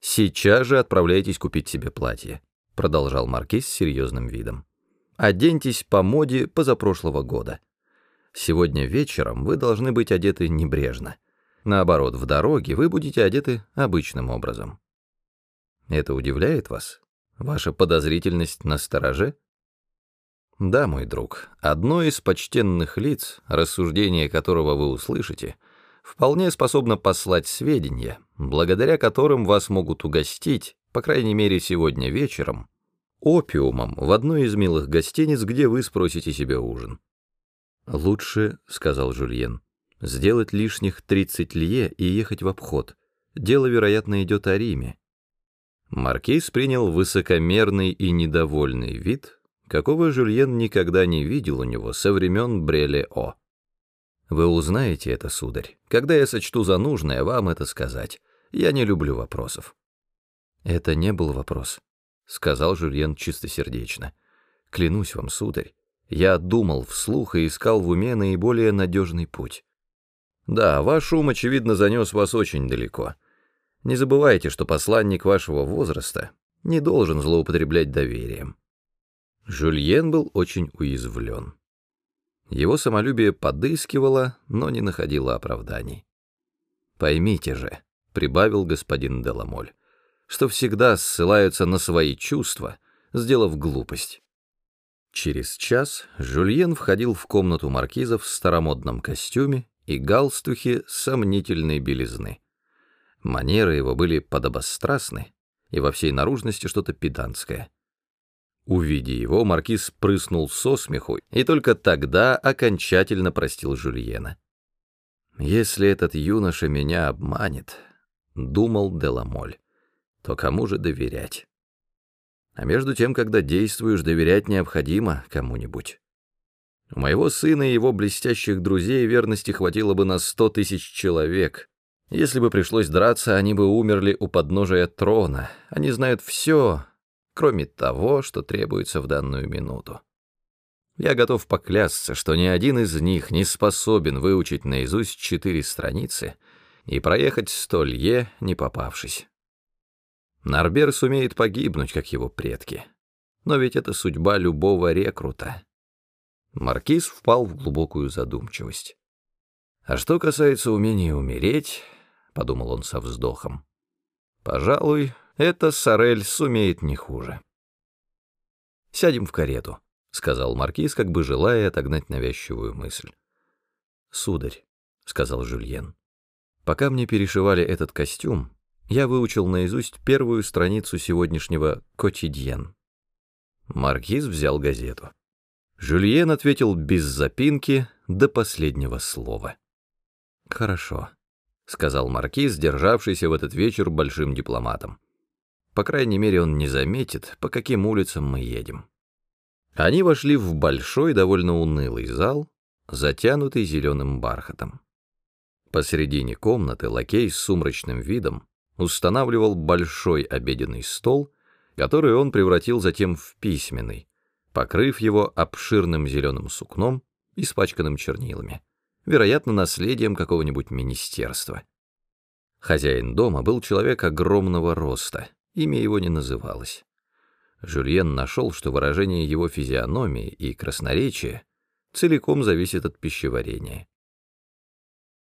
«Сейчас же отправляйтесь купить себе платье», — продолжал Маркиз с серьезным видом. «Оденьтесь по моде позапрошлого года. Сегодня вечером вы должны быть одеты небрежно. Наоборот, в дороге вы будете одеты обычным образом. Это удивляет вас? Ваша подозрительность на стороже? Да, мой друг, одно из почтенных лиц, рассуждение которого вы услышите, вполне способно послать сведения, благодаря которым вас могут угостить, по крайней мере сегодня вечером, опиумом в одной из милых гостиниц, где вы спросите себе ужин. «Лучше, — сказал Жульен, — сделать лишних тридцать лье и ехать в обход. Дело, вероятно, идет о Риме». Маркиз принял высокомерный и недовольный вид, какого Жульен никогда не видел у него со времен Бреле-О. «Вы узнаете это, сударь, когда я сочту за нужное вам это сказать. Я не люблю вопросов». «Это не был вопрос», — сказал Жульен чистосердечно. «Клянусь вам, сударь, я думал вслух и искал в уме наиболее надежный путь. Да, ваш ум, очевидно, занес вас очень далеко. Не забывайте, что посланник вашего возраста не должен злоупотреблять доверием. Жюльен был очень уязвлен. Его самолюбие подыскивало, но не находило оправданий. «Поймите же», — прибавил господин Деламоль, «что всегда ссылаются на свои чувства, сделав глупость. Через час Жюльен входил в комнату маркиза в старомодном костюме и галстухе сомнительной белизны. Манеры его были подобострастны, и во всей наружности что-то педантское. Увидя его, маркиз прыснул со смеху и только тогда окончательно простил Жюльена. «Если этот юноша меня обманет», — думал Деламоль, — «то кому же доверять?» А между тем, когда действуешь, доверять необходимо кому-нибудь. У моего сына и его блестящих друзей верности хватило бы на сто тысяч человек. Если бы пришлось драться, они бы умерли у подножия трона. Они знают все, кроме того, что требуется в данную минуту. Я готов поклясться, что ни один из них не способен выучить наизусть четыре страницы и проехать столье, не попавшись. Нарбер сумеет погибнуть, как его предки. Но ведь это судьба любого рекрута. Маркиз впал в глубокую задумчивость. А что касается умения умереть, — подумал он со вздохом, — пожалуй, это Сорель сумеет не хуже. «Сядем в карету», — сказал Маркиз, как бы желая отогнать навязчивую мысль. «Сударь», — сказал Жюльен, — «пока мне перешивали этот костюм, я выучил наизусть первую страницу сегодняшнего «Котидьен». Маркиз взял газету. Жюльен ответил без запинки до последнего слова. «Хорошо», — сказал Маркиз, державшийся в этот вечер большим дипломатом. «По крайней мере, он не заметит, по каким улицам мы едем». Они вошли в большой, довольно унылый зал, затянутый зеленым бархатом. Посередине комнаты лакей с сумрачным видом устанавливал большой обеденный стол, который он превратил затем в письменный, покрыв его обширным зеленым сукном, испачканным чернилами, вероятно, наследием какого-нибудь министерства. Хозяин дома был человек огромного роста, имя его не называлось. Жюльен нашел, что выражение его физиономии и красноречия целиком зависит от пищеварения.